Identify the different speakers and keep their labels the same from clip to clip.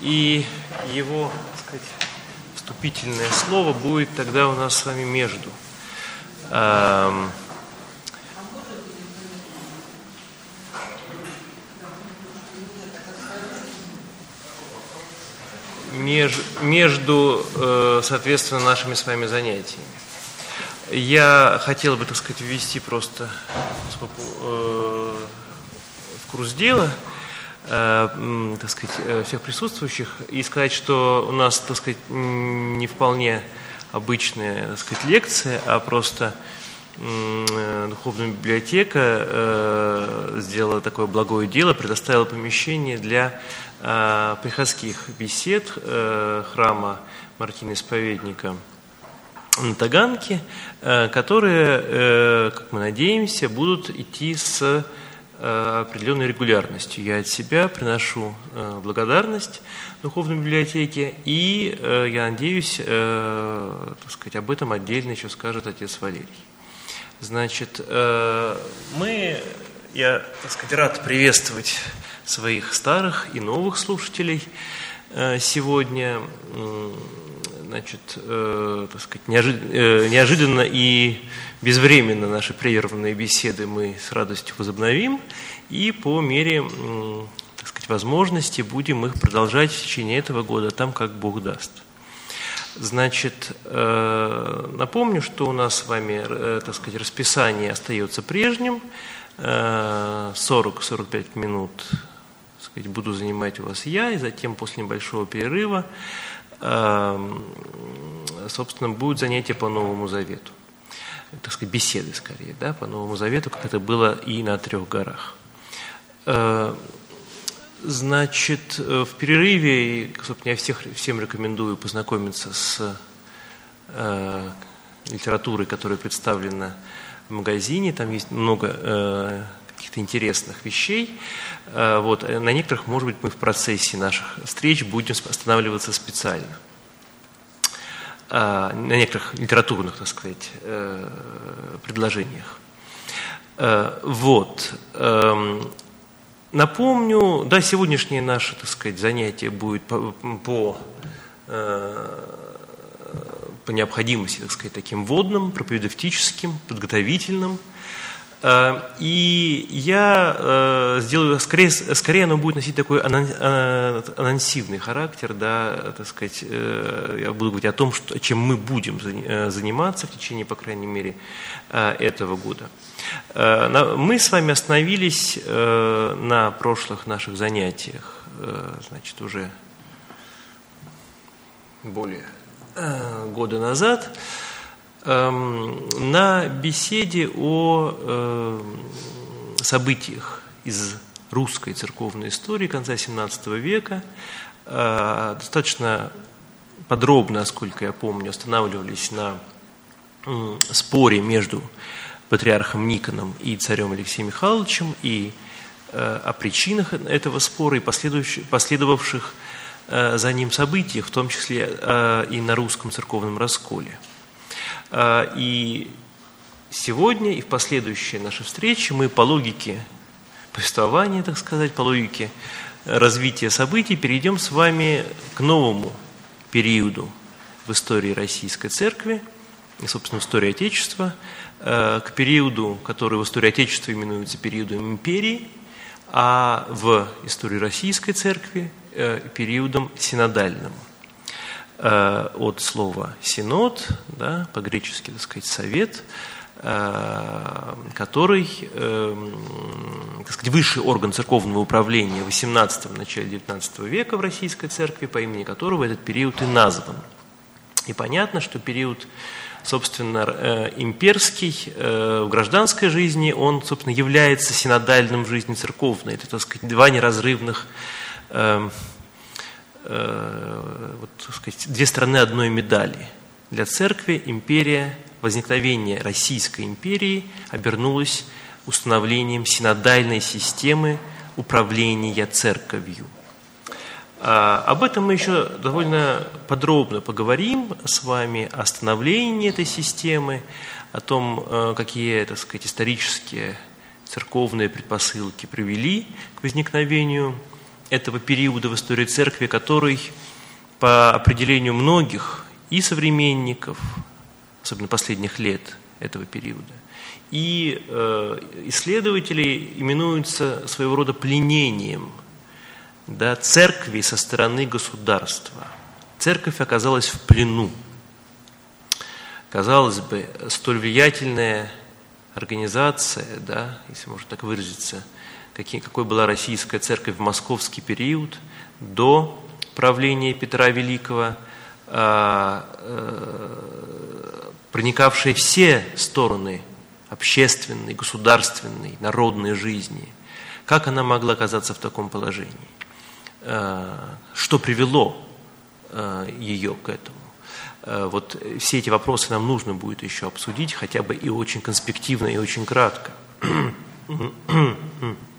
Speaker 1: И его, так сказать, вступительное слово будет тогда у нас с вами между. Меж, между, э, соответственно, нашими с вами занятиями. Я хотел бы, так сказать, ввести просто э, в курс дела – так сказать, э, всех присутствующих и сказать, что у нас, так сказать, не вполне обычная, так сказать, лекция, а просто э, духовная библиотека э, сделала такое благое дело, предоставила помещение для э, приходских бесед э, храма Мартина Исповедника на Таганке, э, которые, э, как мы надеемся, будут идти с Э, определенной регулярностью. Я от себя приношу э, благодарность Духовной библиотеке, и э, я надеюсь, так сказать, об этом отдельно еще скажет отец Валерий. Значит, мы, я, так сказать, рад приветствовать своих старых и новых слушателей сегодня. Значит, так сказать, неожиданно и безвременно наши прерванные беседы мы с радостью возобновим и по мере так сказать, возможности будем их продолжать в течение этого года, там как Бог даст. Значит, э, напомню, что у нас с вами, э, так сказать, расписание остается прежним. 40-45 э, минут так сказать, буду занимать у вас я, и затем после небольшого перерыва, собственно, будет занятие по Новому Завету так сказать, беседы скорее, да, по Новому Завету, как это было и на трех горах. Э, значит, э, в перерыве, собственно, я всех, всем рекомендую познакомиться с э, литературой, которая представлена в магазине. Там есть много каких-то интересных вещей. Э, вот. На некоторых, может быть, мы в процессе наших встреч будем останавливаться специально. А, на некоторых литературных, так сказать, э, предложениях. Э, вот. Эм, напомню, да, сегодняшнее наше, так сказать, занятие будет по, по, э, по необходимости, так сказать, таким водным, проповедовтическим, подготовительным – Э, и я э, сделаю, скорее, скорее оно будет носить такой э, анонсивный характер, да, так сказать, я буду говорить о том, что, чем мы будем заниматься в течение, по крайней мере, этого года. Мы с вами остановились на прошлых наших занятиях, значит, уже более года назад, на беседе о эм, событиях из русской церковной истории конца XVII века. Э, достаточно подробно, насколько я помню, останавливались на споре между патриархом Никоном и царем Алексеем Михайловичем и э, о причинах этого спора и последовавших э, за ним событиях, в том числе и на русском церковном расколе – и сегодня и в последующие наши встречи мы по логике повествования, так сказать, по логике развития событий перейдем с вами к новому периоду в истории Российской Церкви, и, собственно, в истории Отечества, а, к периоду, который в истории Отечества именуется периодом империи, а в истории Российской Церкви э, периодом синодальным. Э, от слова «синод», да, по-гречески, так сказать, «совет», э, который, э, так сказать, высший орган церковного управления в XVIII начале XIX века в Российской Церкви, по имени которого этот период и назван. И понятно, что период, собственно, имперский в гражданской жизни, он, собственно, является синодальным в жизни церковной. Это, так сказать, два неразрывных Э, вот, сказать, две стороны одной медали. Для церкви империя, возникновение Российской империи обернулось установлением синодальной системы управления церковью. А, об этом мы еще довольно подробно поговорим с вами, о становлении этой системы, о том, э, какие, так сказать, исторические церковные предпосылки привели к возникновению этого периода в истории церкви, который по определению многих и современников, особенно последних лет этого периода, и э, исследователей именуется своего рода пленением да, церкви со стороны государства. Церковь оказалась в плену. Казалось бы, столь влиятельная организация, да, если можно так выразиться, какие, какой была российская церковь в московский период до правления Петра Великого, а, э, проникавшая все стороны общественной, государственной, народной жизни. Как она могла оказаться в таком положении? Э, что привело э, ее к этому? Вот все эти вопросы нам нужно будет еще обсудить, хотя бы и очень конспективно, и очень кратко.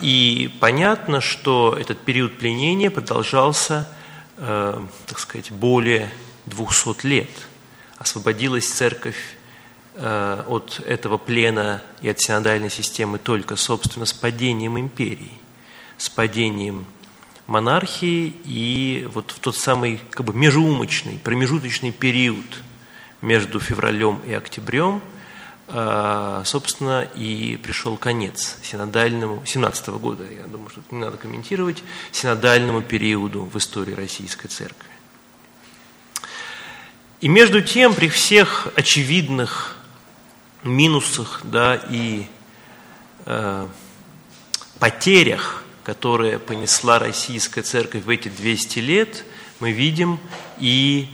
Speaker 1: И понятно, что этот период пленения продолжался, так сказать, более 200 лет. Освободилась церковь Э, от этого плена и от синодальной системы только, собственно, с падением империи, с падением монархии и вот в тот самый как бы межумочный, промежуточный период между февралем и октябрем, э, собственно, и пришел конец синодальному, 17 -го года, я думаю, что не надо комментировать, синодальному периоду в истории Российской Церкви. И между тем, при всех очевидных минусах да, и э, потерях, которые понесла российская церковь в эти 200 лет, мы видим и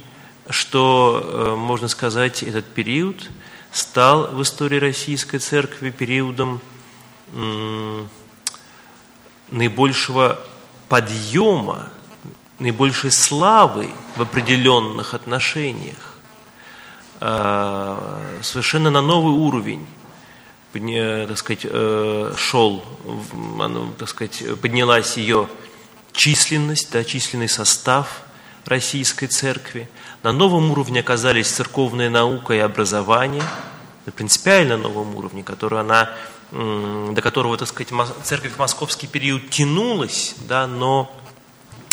Speaker 1: что, э, можно сказать, этот период стал в истории российской церкви периодом наибольшего подъема, наибольшей славы в определенных отношениях. Э, совершенно на новый уровень так сказать, э, шел, так сказать, поднялась ее численность, да, численный состав российской церкви. На новом уровне оказались церковная наука и образование, на принципиально новом уровне, который она, до которого, так сказать, церковь в московский период тянулась, да, но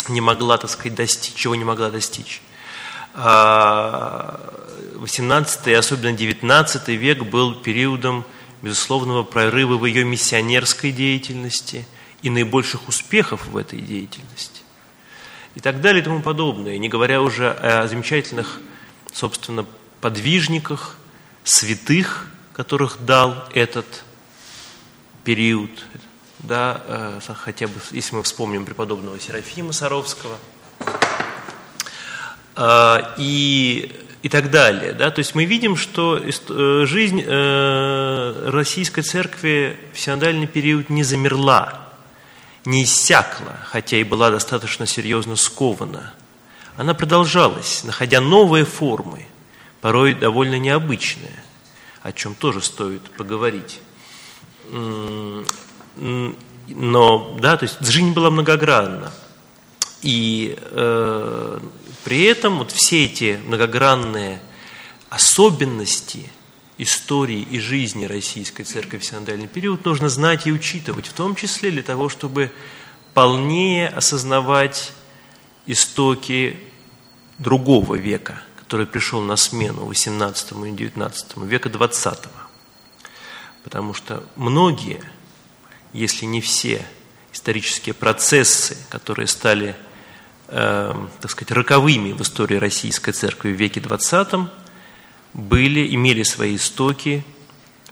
Speaker 1: не могла, так сказать, достичь, чего не могла достичь. 18 и особенно 19 век был периодом безусловного прорыва в ее миссионерской деятельности и наибольших успехов в этой деятельности. И так далее и тому подобное, не говоря уже о замечательных, собственно, подвижниках, святых, которых дал этот период, да, э, хотя бы, если мы вспомним преподобного Серафима Саровского – а, и, и так далее. Да? То есть мы видим, что э, жизнь э, российской церкви в синодальный период не замерла, не иссякла, хотя и была достаточно серьезно скована. Она продолжалась, находя новые формы, порой довольно необычные, о чем тоже стоит поговорить. Но, да, то есть жизнь была многогранна. И э, при этом вот все эти многогранные особенности истории и жизни Российской Церкви в синодальный период нужно знать и учитывать, в том числе для того, чтобы полнее осознавать истоки другого века, который пришел на смену XVIII и XIX, века XX. Потому что многие, если не все исторические процессы, которые стали э, так сказать, роковыми в истории Российской Церкви в веке XX, были, имели свои истоки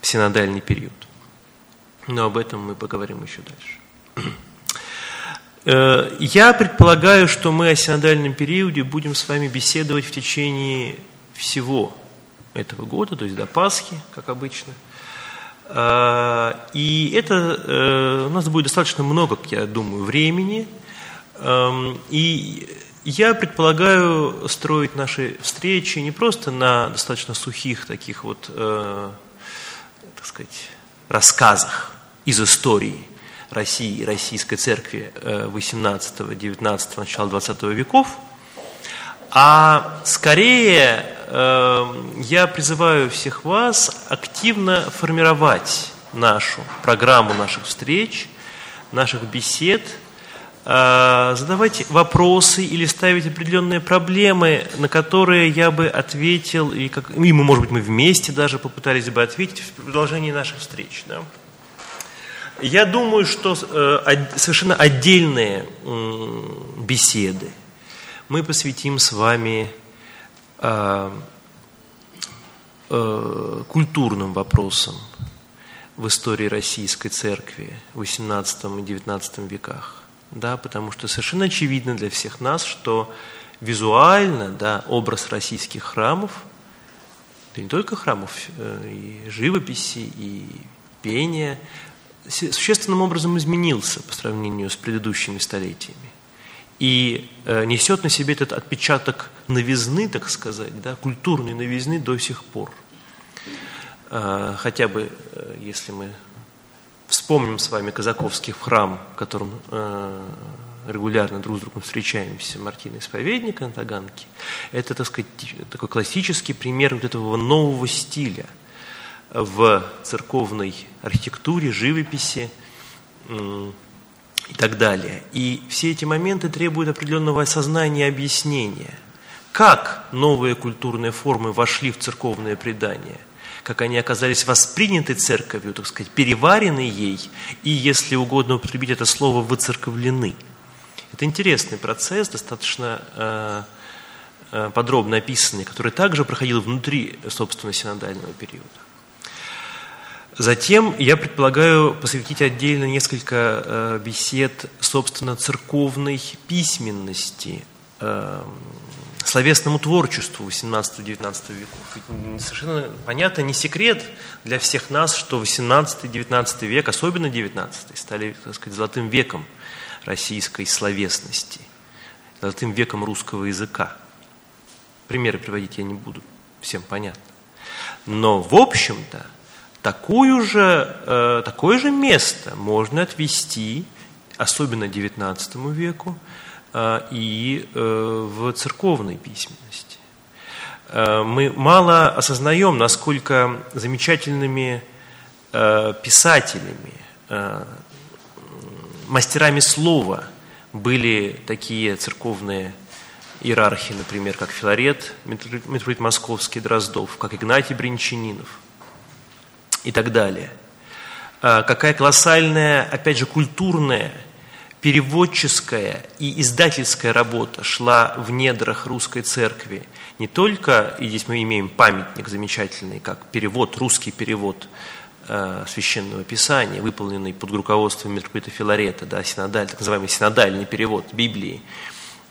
Speaker 1: в синодальный период. Но об этом мы поговорим еще дальше. Э, я предполагаю, что мы о синодальном периоде будем с вами беседовать в течение всего этого года, то есть до Пасхи, как обычно. Э, и это э, у нас будет достаточно много, как я думаю, времени – Эм, и я предполагаю строить наши встречи не просто на достаточно сухих таких вот, э, так сказать, рассказах из истории России и Российской Церкви 18, 19, начала 20 веков, а скорее э, я призываю всех вас активно формировать нашу программу наших встреч – наших бесед э, задавать вопросы или ставить определенные проблемы, на которые я бы ответил, и, как, и мы, может быть, мы вместе даже попытались бы ответить в продолжении наших встреч. Да? Я думаю, что э, совершенно отдельные э, беседы мы посвятим с вами э, э, культурным вопросам в истории российской церкви в XVIII и XIX веках. Да, потому что совершенно очевидно для всех нас, что визуально да, образ российских храмов, да не только храмов, э, и живописи, и пения, существенным образом изменился по сравнению с предыдущими столетиями. И э, несет на себе этот отпечаток новизны, так сказать, да, культурной новизны до сих пор. Э, хотя бы, если мы вспомним с вами Казаковский храм, в котором э, регулярно друг с другом встречаемся, Мартина Исповедника на Таганке, это, так сказать, такой классический пример вот этого нового стиля – в церковной архитектуре, живописи и так далее. И все эти моменты требуют определенного осознания и объяснения. Как новые культурные формы вошли в церковное предание? Как они оказались восприняты церковью, так сказать, переварены ей, и, если угодно употребить это слово, выцерковлены. Это интересный процесс, достаточно э, э, подробно описанный, который также проходил внутри, собственно, синодального периода. Затем я предполагаю посвятить отдельно несколько э, бесед, собственно, церковной письменности, э, словесному творчеству XVIII-XIX веков. Ведь совершенно понятно, не секрет для всех нас, что XVIII-XIX век, особенно XIX, стали, так сказать, золотым веком российской словесности, золотым веком русского языка. Примеры приводить я не буду, всем понятно. Но, в общем-то, Такую же, э, такое же место можно отвести, особенно XIX веку, и э, в церковной письменности. Э, мы мало осознаем, насколько замечательными э, писателями, э, мастерами слова были такие церковные иерархи, например, как Филарет, митрополит Московский, Дроздов, как Игнатий Бринчанинов – и так далее. Какая колоссальная, опять же, культурная, переводческая и издательская работа шла в недрах русской церкви. Не только, и здесь мы имеем памятник замечательный, как перевод, русский перевод э, священного писания, выполненный под руководством митрополита Филарета, да, синодаль, так называемый синодальный перевод Библии,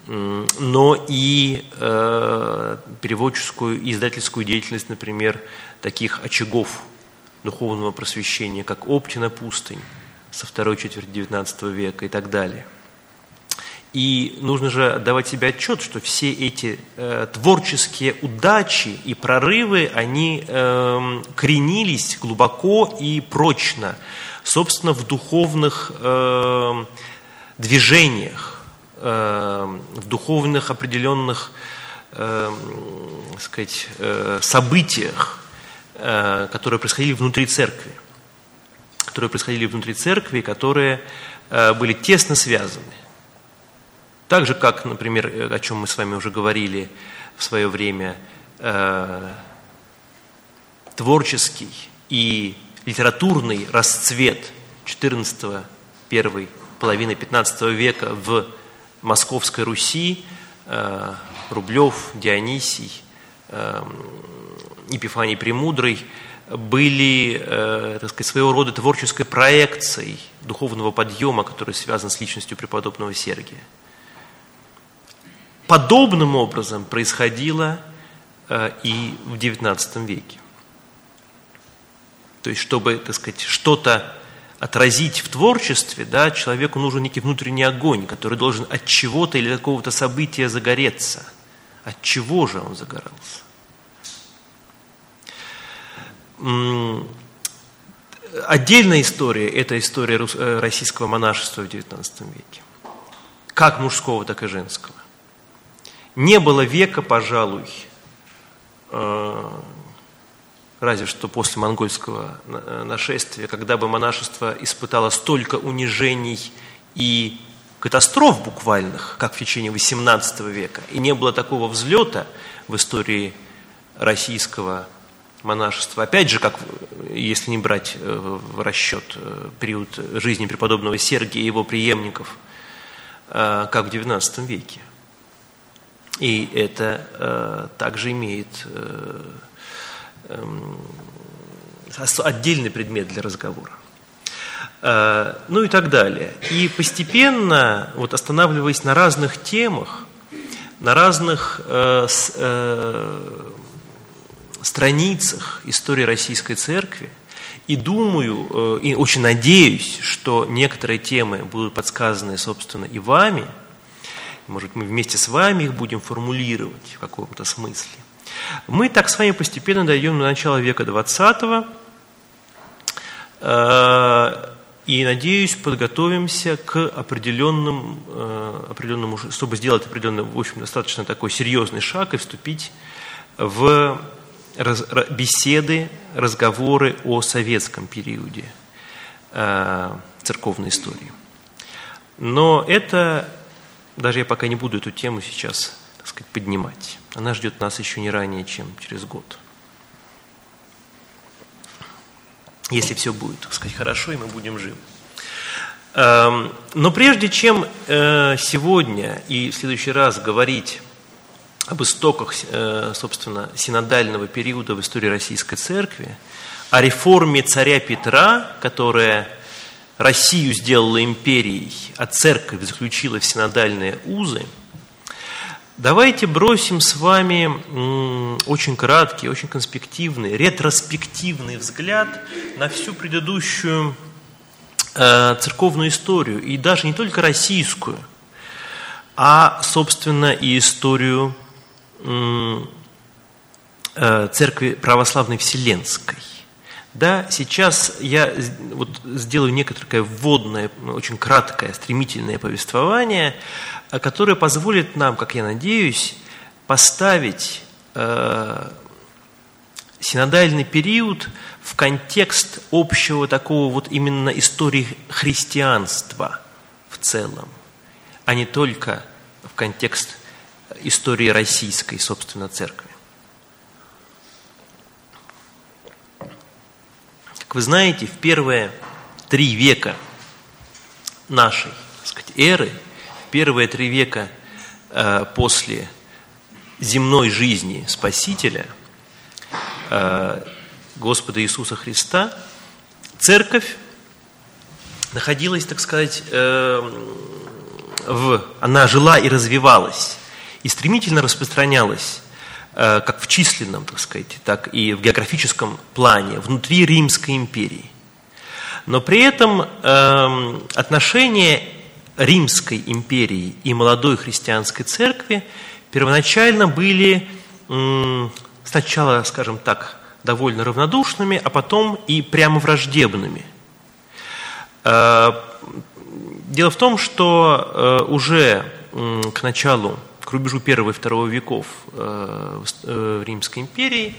Speaker 1: но и э, переводческую и издательскую деятельность, например, таких очагов духовного просвещения, как Оптина пустынь со второй четверти XIX века и так далее. И нужно же отдавать себе отчет, что все эти э, творческие удачи и прорывы, они э, коренились глубоко и прочно, собственно, в духовных э, движениях, э, в духовных определенных э, сказать, э, событиях, Э, которые происходили внутри церкви, которые происходили внутри церкви, которые э, были тесно связаны. Так же, как, например, э, о чем мы с вами уже говорили в свое время, творческий и литературный расцвет 14 первой половины 15 века в Московской Руси, Рублев, Дионисий, Епифаний Премудрый были, э, так сказать, своего рода творческой проекцией духовного подъема, который связан с личностью преподобного Сергия. Подобным образом происходило э, и в XIX веке. То есть, чтобы, так сказать, что-то отразить в творчестве, да, человеку нужен некий внутренний огонь, который должен от чего-то или какого-то события загореться. От чего же он загорался? Отдельная история – это история э, российского монашества в XIX веке. Как мужского, так и женского. Не было века, пожалуй, э, разве что после монгольского нашествия, когда бы монашество испытало столько унижений и катастроф буквальных, как в течение XVIII века, и не было такого взлета в истории российского монашества. Опять же, как если не брать э, в расчет э, период жизни преподобного Сергия и его преемников, э, как в XIX веке. И это также имеет эм, отдельный предмет для разговора. Ну и так далее. И постепенно, вот останавливаясь на разных темах, на разных страницах истории Российской Церкви, и думаю, э, и очень надеюсь, что некоторые темы будут подсказаны, собственно, и вами. Может, мы вместе с вами их будем формулировать в каком-то смысле. Мы так с вами постепенно дойдем до начала века XX, э, и, надеюсь, подготовимся к определенным, э, определенному, чтобы сделать определенный, в общем, достаточно такой серьезный шаг и вступить в раз, беседы, разговоры о советском периоде э, церковной истории. Но это, даже я пока не буду эту тему сейчас так сказать, поднимать. Она ждет нас еще не ранее, чем через год. Если все будет, так сказать, хорошо, и мы будем живы. Эм, но прежде чем э, сегодня и в следующий раз говорить об истоках, э, собственно, синодального периода в истории Российской Церкви, о реформе царя Петра, которая Россию сделала империей, а церковь заключила в синодальные узы, давайте бросим с вами очень краткий, очень конспективный, ретроспективный взгляд на всю предыдущую э, церковную историю, и даже не только российскую, а, собственно, и историю церкви православной Вселенской. Да, сейчас я вот сделаю некоторое вводное, очень краткое, стремительное повествование, э, которое позволит нам, как я надеюсь, поставить э, синодальный период в контекст общего такого вот именно истории христианства в целом, а не только в контекст истории российской, собственно, церкви. Как вы знаете, в первые три века нашей так сказать, эры, первые три века э, после земной жизни Спасителя, э, Господа Иисуса Христа, церковь находилась, так сказать, э, в, она жила и развивалась и стремительно распространялась э, как в численном, так сказать, так и в географическом плане внутри Римской империи. Но при этом эм, отношения Римской империи и молодой христианской церкви первоначально были сначала, скажем так, довольно равнодушными, а потом и прямо враждебными. Э, дело в том, что э, уже к началу к рубежу первого и второго веков э, э, Римской империи,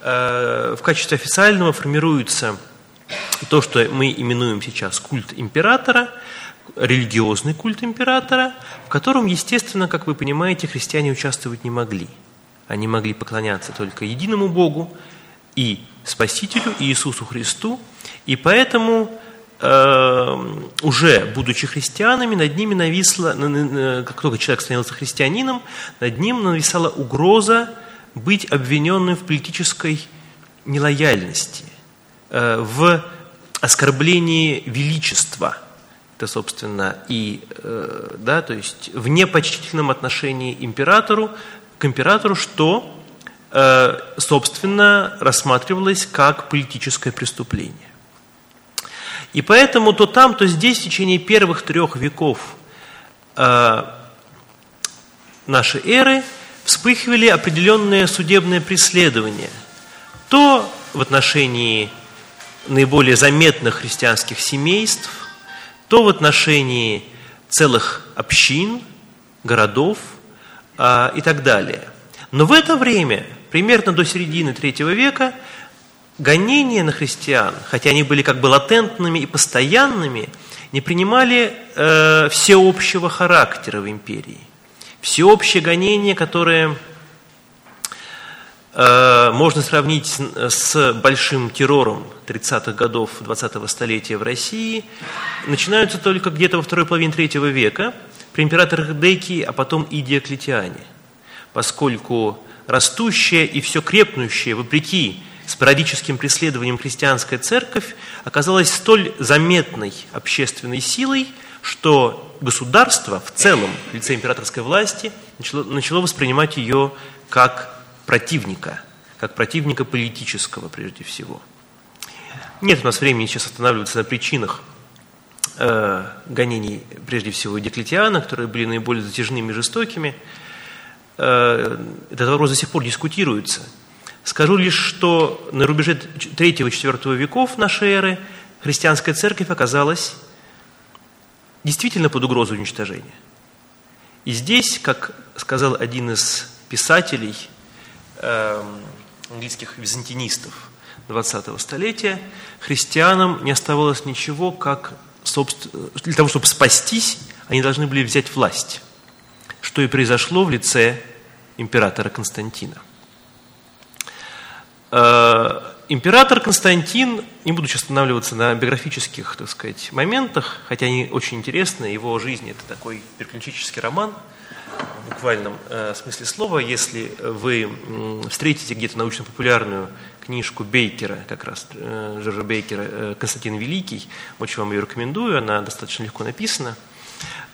Speaker 1: э, в качестве официального формируется то, что мы именуем сейчас культ императора, религиозный культ императора, в котором, естественно, как вы понимаете, христиане участвовать не могли. Они могли поклоняться только единому Богу и Спасителю Иисусу Христу, и поэтому уже будучи христианами, над ними нависла, как только человек становился христианином, над ним нависала угроза быть обвиненным в политической нелояльности, э, в оскорблении величества, это, собственно, и, э, да, то есть в непочтительном отношении императору, к императору, что, э, собственно, рассматривалось как политическое преступление. И поэтому то там, то здесь в течение первых трех веков э, нашей эры вспыхивали определенные судебные преследования. То в отношении наиболее заметных христианских семейств, то в отношении целых общин, городов э, и так далее. Но в это время, примерно до середины третьего века, гонения на христиан, хотя они были как бы латентными и постоянными, не принимали э, всеобщего характера в империи. Всеобщее гонение, которое э, можно сравнить с, большим террором 30-х годов 20-го столетия в России, начинаются только где-то во второй половине третьего века при императорах Декии, а потом и Диоклетиане, поскольку растущая и все крепнущая, вопреки спорадическим преследованием христианская церковь оказалась столь заметной общественной силой, что государство в целом, в лице императорской власти, начало, начало воспринимать ее как противника, как противника политического прежде всего. Нет у нас времени сейчас останавливаться на причинах э, гонений, прежде всего, Деклетиана, которые были наиболее затяжными и жестокими. Э, этот вопрос до сих пор дискутируется – Скажу лишь, что на рубеже 3-4 веков нашей эры христианская церковь оказалась действительно под угрозой уничтожения. И здесь, как сказал один из писателей, э, английских византинистов 20-го столетия, христианам не оставалось ничего, как для того, чтобы спастись, они должны были взять власть, что и произошло в лице императора Константина. Э, император Константин, не буду сейчас останавливаться на биографических, так сказать, моментах, хотя они очень интересны, его жизнь – это такой приключенческий роман, в буквальном э, смысле слова. Если вы встретите где-то научно-популярную книжку Бейкера, как раз э, Джорджа Бейкера «Константин Великий», очень вам ее рекомендую, она достаточно легко написана.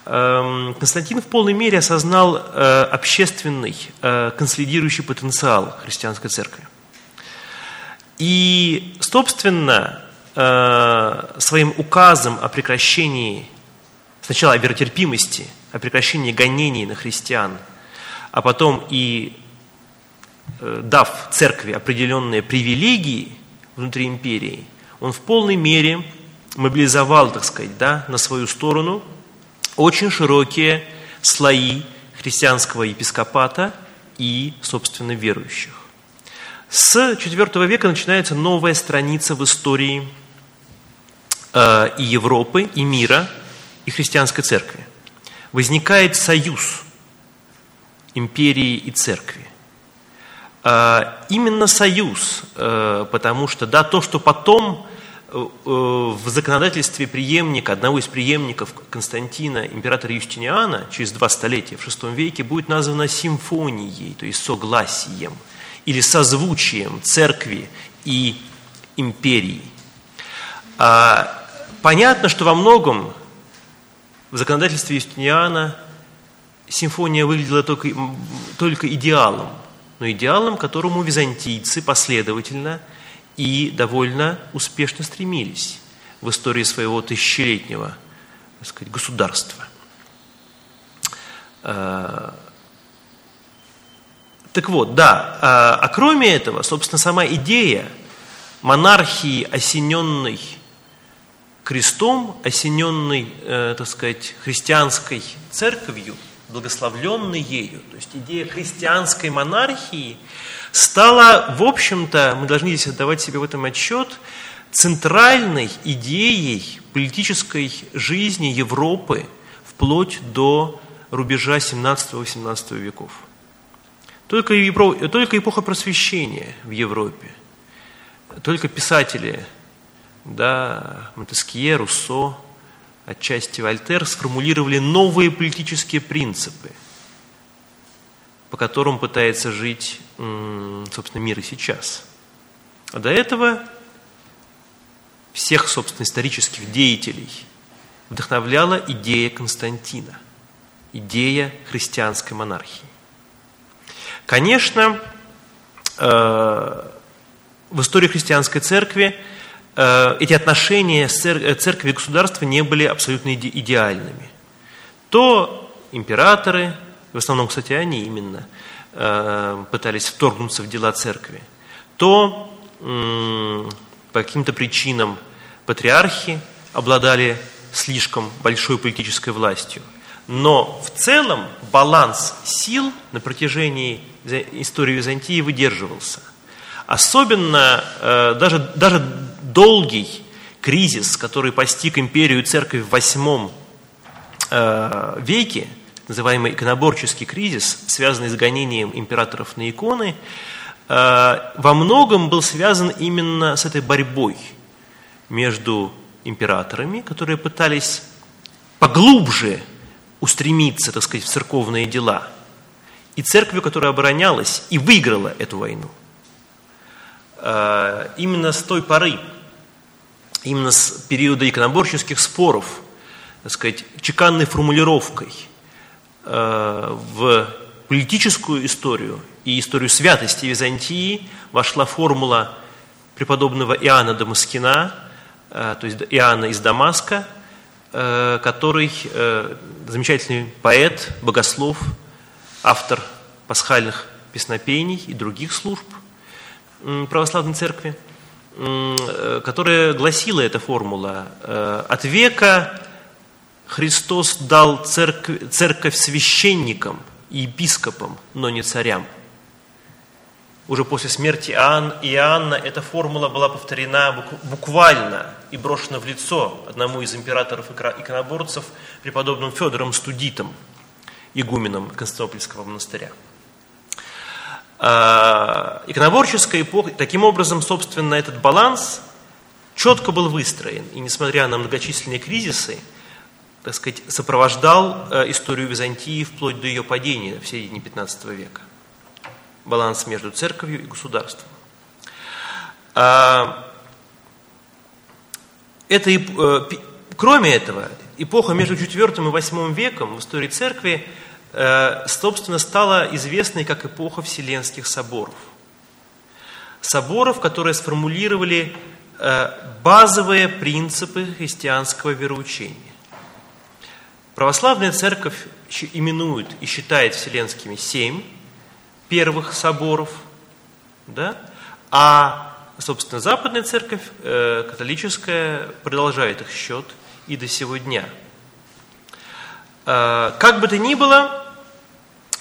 Speaker 1: Эм, Константин в полной мере осознал общественный консолидирующий потенциал христианской церкви. И, собственно, э, своим указом о прекращении, сначала о веротерпимости, о прекращении гонений на христиан, а потом и э, дав церкви определенные привилегии внутри империи, он в полной мере мобилизовал, так сказать, да, на свою сторону очень широкие слои христианского епископата и, собственно, верующих. С IV века начинается новая страница в истории э, и Европы, и мира, и христианской церкви. Возникает союз империи и церкви. Э, именно союз, э, потому что да, то, что потом в законодательстве преемника, одного из преемников Константина, императора Юстиниана, через два столетия, в VI веке, будет названо симфонией, то есть согласием – или созвучием церкви и империи. А, понятно, что во многом в законодательстве Юстиниана симфония выглядела только, только идеалом, но идеалом, к которому византийцы последовательно и довольно успешно стремились в истории своего тысячелетнего так сказать, государства. Так вот, да, а, а кроме этого, собственно, сама идея монархии, осененной крестом, осененной, э, так сказать, христианской церковью, благословленной ею, то есть идея христианской монархии стала, в общем-то, мы должны здесь отдавать себе в этом отчет, центральной идеей политической жизни Европы вплоть до рубежа 17-18 веков. Только, Евро... только эпоха просвещения в Европе, только писатели, да, Монтескье, Руссо, отчасти Вольтер сформулировали новые политические принципы, по которым пытается жить, собственно, мир и сейчас. А до этого всех, собственно, исторических деятелей вдохновляла идея Константина, идея христианской монархии. Конечно, э, в истории христианской церкви э, эти отношения церкви и государства не были абсолютно идеальными. То императоры, в основном, кстати, они именно э, пытались вторгнуться в дела церкви, то по каким-то причинам патриархи обладали слишком большой политической властью. Но в целом баланс сил на протяжении истории Византии выдерживался. Особенно э, даже, даже долгий кризис, который постиг империю и церковь в восьмом э, веке, называемый иконоборческий кризис, связанный с гонением императоров на иконы, э, во многом был связан именно с этой борьбой между императорами, которые пытались поглубже устремиться, так сказать, в церковные дела, и церковью, которая оборонялась и выиграла эту войну. Э, именно с той поры, именно с периода иконоборческих споров, так сказать, чеканной формулировкой э, в политическую историю и историю святости Византии вошла формула преподобного Иоанна Дамаскина, э, то есть Иоанна из Дамаска, э, который замечательный поэт, богослов, автор пасхальных песнопений и других служб православной церкви – которая гласила эта формула. Э, От века Христос дал церковь, церковь священникам и епископам, но не царям. Уже после смерти Иоанн, Иоанна эта формула была повторена буквально и брошена в лицо одному из императоров иконоборцев, преподобным Федором Студитом, игуменом Константинопольского монастыря. А, иконоборческая эпоха, таким образом, собственно, этот баланс четко был выстроен, и несмотря на многочисленные кризисы, так сказать, сопровождал э, историю Византии вплоть до ее падения в середине XV века. Баланс между церковью и государством. А, это, э, кроме этого, эпоха между IV и VIII веком в истории церкви Э, собственно, стала известной как эпоха Вселенских соборов. Соборов, которые сформулировали э, базовые принципы христианского вероучения. Православная церковь именует и считает вселенскими семь первых соборов, да? а, собственно, Западная церковь, э, католическая, продолжает их счет и до сего дня. Как бы то ни было,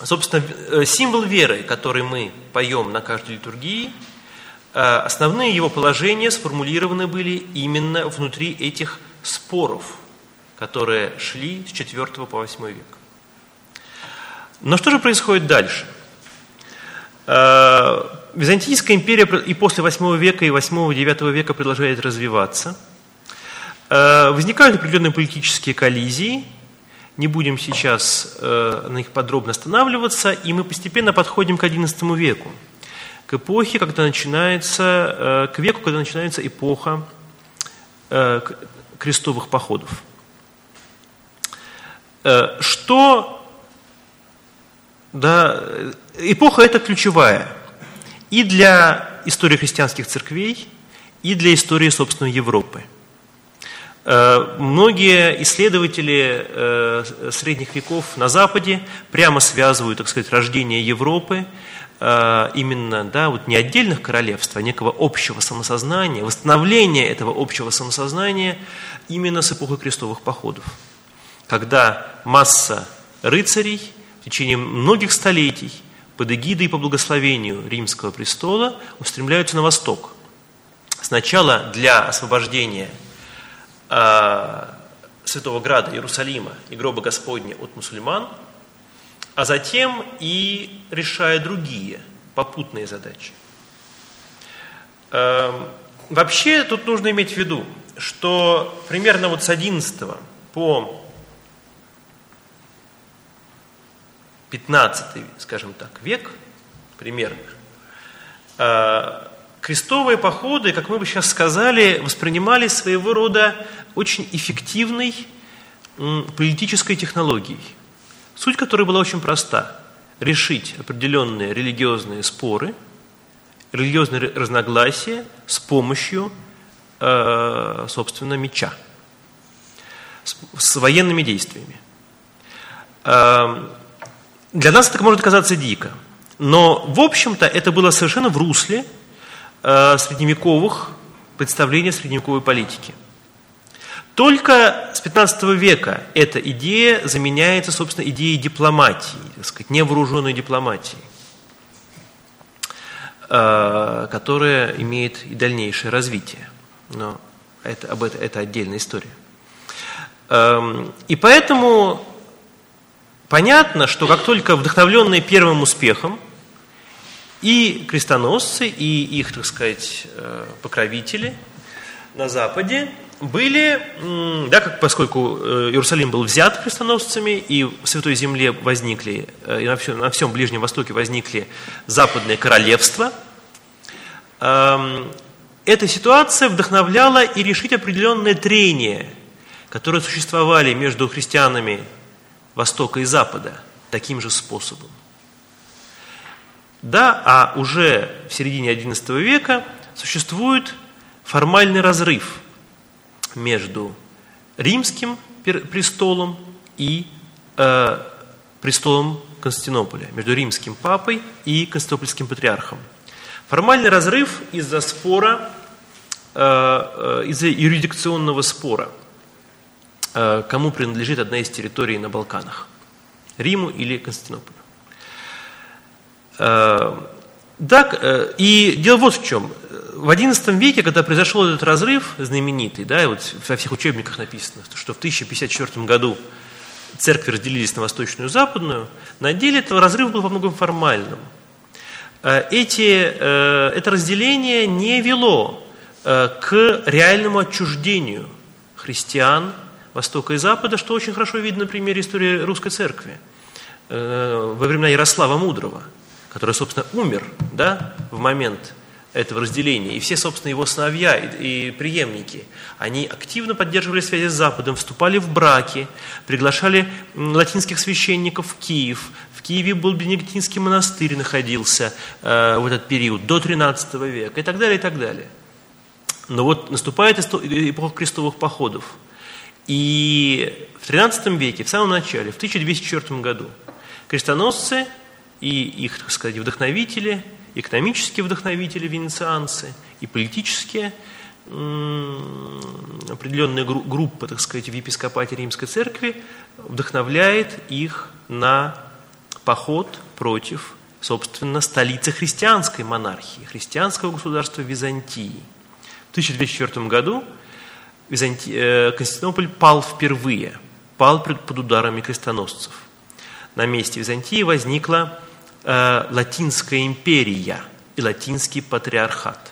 Speaker 1: Собственно, э, символ веры, который мы поем на каждой литургии, э, основные его положения сформулированы были именно внутри этих споров, которые шли с 4 по 8 век. Но что же происходит дальше? Э, Византийская империя и после 8 века, и 8-9 века продолжает развиваться. Возникают определенные политические коллизии – не будем сейчас э, на них подробно останавливаться, и мы постепенно подходим к XI веку, к эпохе, когда начинается, э, к веку, когда начинается эпоха э, крестовых походов. Что, да, эпоха эта ключевая и для истории христианских церквей, и для истории, собственно, Европы – Э, многие исследователи э, средних веков на Западе прямо связывают, так сказать, рождение Европы э, именно, да, вот не отдельных королевств, а некого общего самосознания, восстановление этого общего самосознания именно с эпохой крестовых походов, когда масса рыцарей в течение многих столетий под эгидой и по благословению римского престола устремляются на восток. Сначала для освобождения Э, Святого Града, Иерусалима и гроба Господня от мусульман, а затем и решая другие попутные задачи. Эм, вообще тут нужно иметь в виду, что примерно вот с 11 по 15, скажем так, век, примерно, э, крестовые походы, как мы бы сейчас сказали, воспринимались своего рода очень эффективной политической технологией, суть которой была очень проста. Решить определенные религиозные споры, религиозные разногласия с помощью, э, собственно, меча, с военными действиями. Эм, для нас это может казаться дико, но, в общем-то, это было совершенно в русле средневековых представлений средневековой политики. Только с 15 века эта идея заменяется, собственно, идеей дипломатии, так сказать, невооруженной дипломатии. которая имеет и дальнейшее развитие. Но это, об это, это отдельная история. Эм, и поэтому понятно, что как только вдохновленные первым успехом, и крестоносцы, и их, так сказать, э, покровители на Западе были, да, как, поскольку э, Иерусалим был взят крестоносцами, и в Святой Земле возникли, э, и на всем, на всем Ближнем Востоке возникли западные королевства, эм, эта ситуация вдохновляла и решить определенные трения, которые существовали между христианами Востока и Запада таким же способом. Да, а уже в середине XI века существует формальный разрыв между римским престолом и э, престолом Константинополя, между римским папой и константинопольским патриархом. Формальный разрыв из-за спора, э, э, из-за юрисдикционного спора, э, кому принадлежит одна из территорий на Балканах, Риму или Константинополю. Э, да, э, и дело вот в чем. В XI веке, когда произошел этот разрыв знаменитый, да, и вот во всех учебниках написано, что в 1054 году церкви разделились на восточную и западную, на деле этого разрыв был во многом формальным. Э, эти, это разделение не вело к реальному отчуждению христиан Востока и Запада, что очень хорошо видно на примере истории русской церкви во времена Ярослава Мудрого – который, собственно, умер да, в момент этого разделения, и все, собственно, его сыновья и, и преемники, они активно поддерживали связи с Западом, вступали в браки, приглашали латинских священников в Киев. В Киеве был Бенедиктинский монастырь находился э, в этот период, до XIII века, и так далее, и так далее. Но вот наступает эпоха крестовых походов. И в XIII веке, в самом начале, в 1204 году, крестоносцы и их, так сказать, вдохновители, экономические вдохновители, венецианцы, и политические определенная группа, так сказать, в епископате Римской Церкви вдохновляет их на поход против, собственно, столицы христианской монархии, христианского государства Византии. В 1204 году Византи... Э, Константинополь пал впервые, пал под ударами крестоносцев. На месте Византии возникла э, Латинская империя и Латинский патриархат.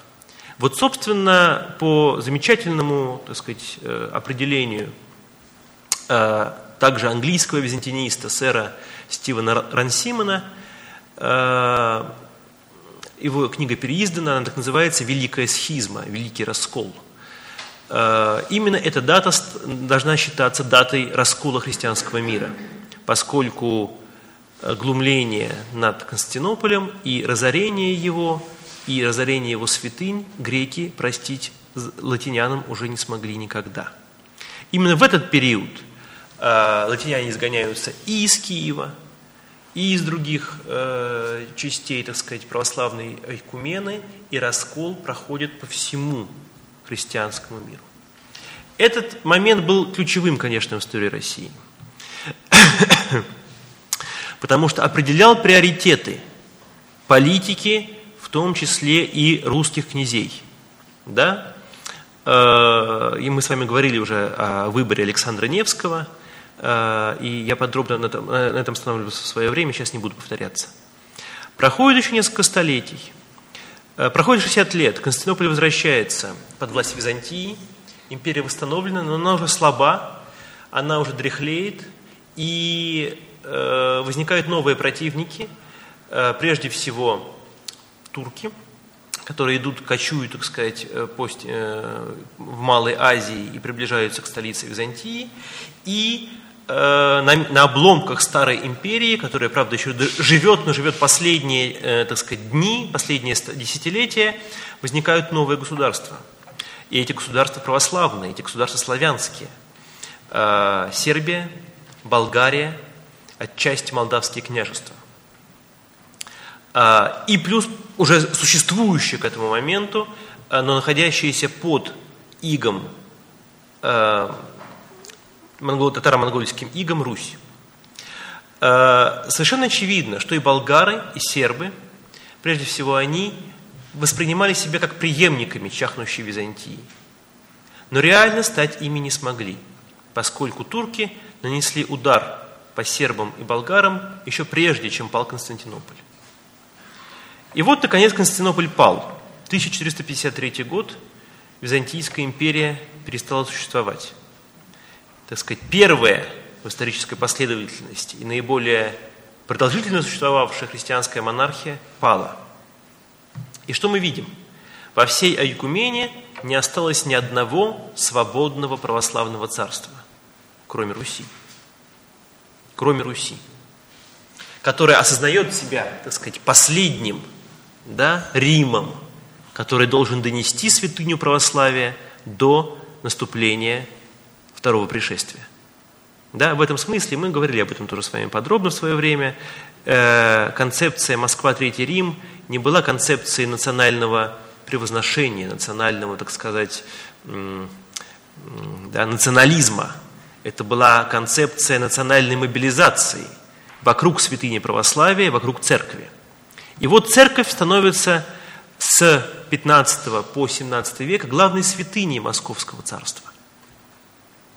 Speaker 1: Вот, собственно, по замечательному, так сказать, э, определению э, также английского византиниста сэра Стивена Рансимона, его книга переиздана, она так называется «Великая схизма», «Великий раскол». Именно эта дата должна считаться датой раскола христианского мира, поскольку глумление над Константинополем и разорение его, и разорение его святынь греки простить латинянам уже не смогли никогда. Именно в этот период э, латиняне изгоняются и из Киева, и из других э, частей, так сказать, православной айкумены, и раскол проходит по всему христианскому миру. Этот момент был ключевым, конечно, в истории России потому что определял приоритеты политики, в том числе и русских князей. Да? Э, и мы с вами говорили уже о выборе Александра Невского, э, и я подробно на этом, на этом останавливался в свое время, сейчас не буду повторяться. Проходит еще несколько столетий. Э, проходит 60 лет, Константинополь возвращается под власть Византии, империя восстановлена, но она уже слаба, она уже дряхлеет, и возникают новые противники, э, прежде всего турки, которые идут, кочуют, так сказать, э, в Малой Азии и приближаются к столице Византии, и на, на обломках старой империи, которая, правда, еще живет, но живет последние, так сказать, дни, последние десятилетия, возникают новые государства. И эти государства православные, эти государства славянские. Сербия, Болгария, отчасти молдавские княжества. А, и плюс уже существующие к этому моменту, а, но находящиеся под игом, а, татаро-монгольским игом Русь. Совершенно очевидно, что и болгары, и сербы, прежде всего они воспринимали себя как преемниками чахнущей Византии. Но реально стать ими не смогли, поскольку турки нанесли удар по сербам и болгарам еще прежде, чем пал Константинополь. И вот, наконец, Константинополь пал. 1453 год, Византийская империя перестала существовать. Так сказать, первая в исторической последовательности и наиболее продолжительно существовавшая христианская монархия пала. И что мы видим? Во всей Айкумене не осталось ни одного свободного православного царства, кроме Руси. Кроме Руси, которая осознает себя, так сказать, последним да, Римом, который должен донести святыню православия до наступления второго пришествия. Да, в этом смысле мы говорили об этом тоже с вами подробно в свое время. Э, концепция Москва, Третий Рим не была концепцией национального превозношения, национального, так сказать, да, национализма. Это была концепция национальной мобилизации вокруг святыни православия, вокруг церкви. И вот церковь становится с 15 по 17 века главной святыней Московского царства,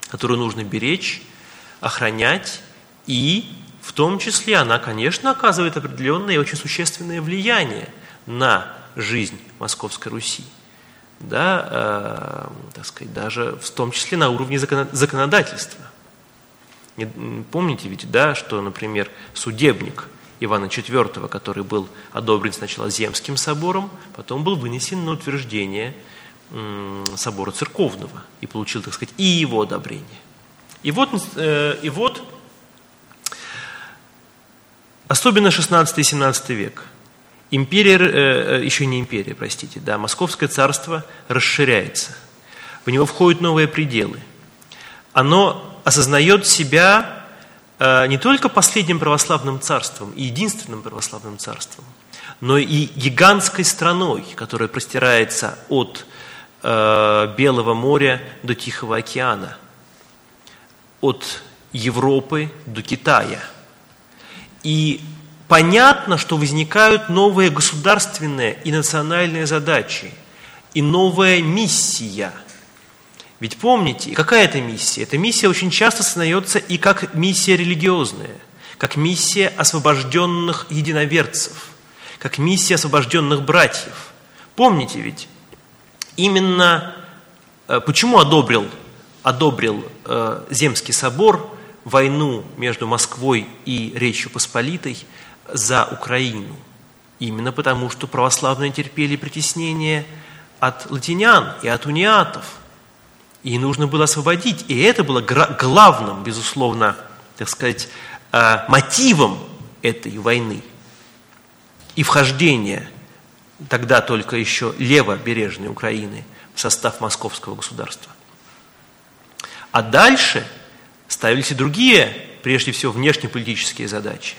Speaker 1: которую нужно беречь, охранять, и в том числе она, конечно, оказывает определенное и очень существенное влияние на жизнь Московской Руси. Да, э, так сказать, даже в том числе на уровне законодательства. Помните ведь, да, что, например, судебник – Ивана IV, который был одобрен сначала Земским собором, потом был вынесен на утверждение собора церковного и получил, так сказать, и его одобрение. И вот, э, и вот особенно 16 и 17 век, империя, э, э, еще не империя, простите, да, Московское царство расширяется, в него входят новые пределы. Оно осознает себя Э, не только последним православным царством и единственным православным царством, но и гигантской страной, которая простирается от Белого моря до Тихого океана, от Европы до Китая. И понятно, что возникают новые государственные и национальные задачи, и новая миссия – ведь помните, какая это миссия? Эта миссия очень часто создается и как миссия религиозная, как миссия освобожденных единоверцев, как миссия освобожденных братьев. Помните ведь, именно э, почему одобрил, одобрил э, Земский собор войну между Москвой и Речью Посполитой за Украину? Именно потому, что православные терпели притеснение от латинян и от униатов – и нужно было освободить. И это было главным, безусловно, так сказать, э, мотивом этой войны. И вхождение тогда только еще левобережной Украины в состав московского государства. А дальше ставились и другие, прежде всего, внешнеполитические задачи.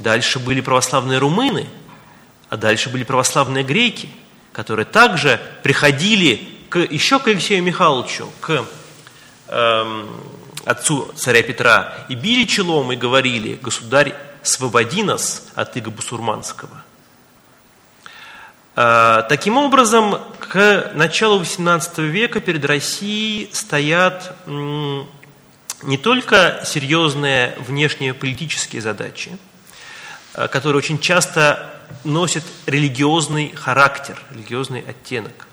Speaker 1: Дальше были православные румыны, а дальше были православные греки, которые также приходили к, еще к Алексею Михайловичу, к э, отцу царя Петра, и били челом и говорили, государь, свободи нас от иго бусурманского. Э, таким образом, к началу XVIII века перед Россией стоят э, не только серьезные внешние политические задачи, э, которые очень часто носят религиозный характер, религиозный оттенок,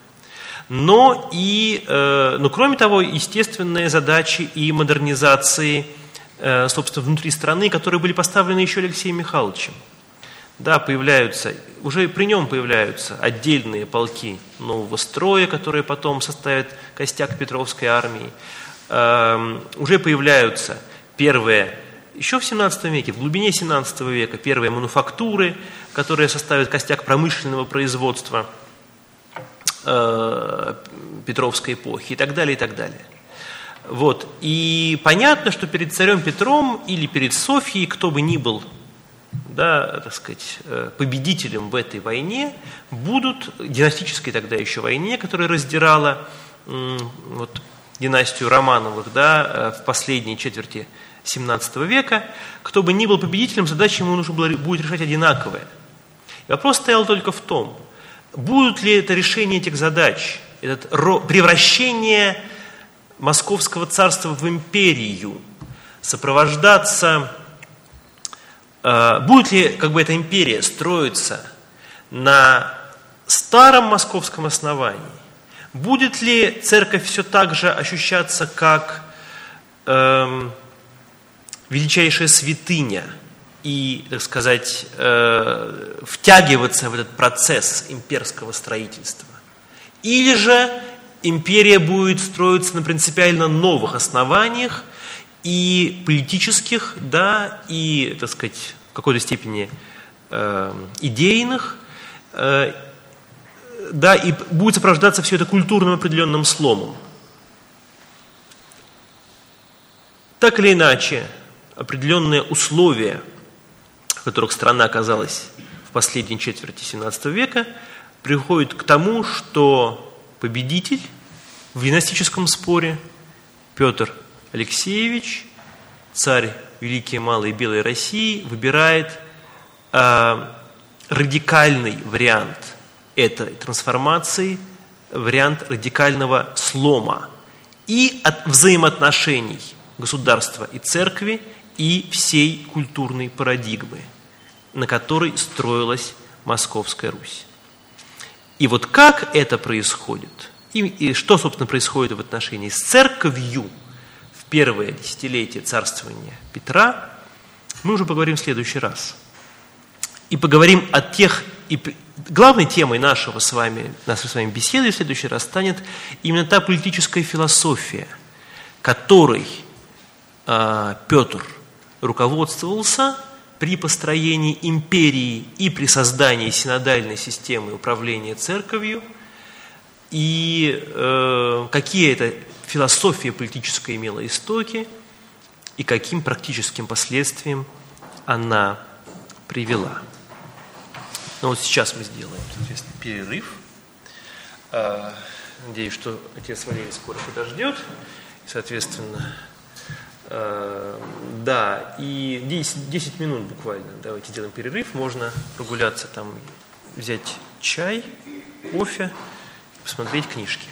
Speaker 1: но и, э, ну, кроме того, естественные задачи и модернизации, э, собственно, внутри страны, которые были поставлены еще Алексеем Михайловичем. Да, появляются, уже при нем появляются отдельные полки нового строя, которые потом составят костяк Петровской армии. Эм, уже появляются первые, еще в 17 веке, в глубине 17 века, первые мануфактуры, которые составят костяк промышленного производства – Э, Петровской эпохи и так далее, и так далее. Вот. И понятно, что перед царем Петром или перед Софией, кто бы ни был, да, так сказать, э, победителем в этой войне, будут, династической тогда еще войне, которая раздирала вот, династию Романовых да, э, в последней четверти XVII века, кто бы ни был победителем, задача ему нужно было, будет решать одинаковая. Вопрос стоял только в том, будут ли это решение этих задач, это превращение Московского царства в империю сопровождаться, э, будет ли как бы эта империя строиться на старом московском основании, будет ли церковь все так же ощущаться как эм, величайшая святыня и, так сказать, э, втягиваться в этот процесс имперского строительства? Или же империя будет строиться на принципиально новых основаниях и политических, да, и, так сказать, в какой-то степени э, идейных, э, да, и будет сопровождаться все это культурным определенным сломом. Так или иначе, определенные условия, в которых страна оказалась в последней четверти XVII века, приходят к тому, что победитель в династическом споре Петр Алексеевич, царь Великой Малой Белой России, выбирает э, радикальный вариант этой трансформации, вариант радикального слома и от взаимоотношений государства и церкви и всей культурной парадигмы, на которой строилась Московская Русь. И вот как это происходит, и, и что, собственно, происходит в отношении с церковью в первое десятилетие царствования Петра, мы уже поговорим в следующий раз. И поговорим о тех, и главной темой нашего с вами, нашей с вами беседы в следующий раз станет именно та политическая философия, которой э, Петр руководствовался при построении империи и при создании синодальной системы управления церковью, и э, какие это философия политическая имела истоки, и каким практическим последствиям она привела. Но вот сейчас мы сделаем, соответственно, перерыв. А, надеюсь, что отец Валерий скоро подождет. И, соответственно, Э, да, и 10, 10 минут буквально, давайте сделаем перерыв, можно прогуляться там, взять чай, кофе, посмотреть книжки.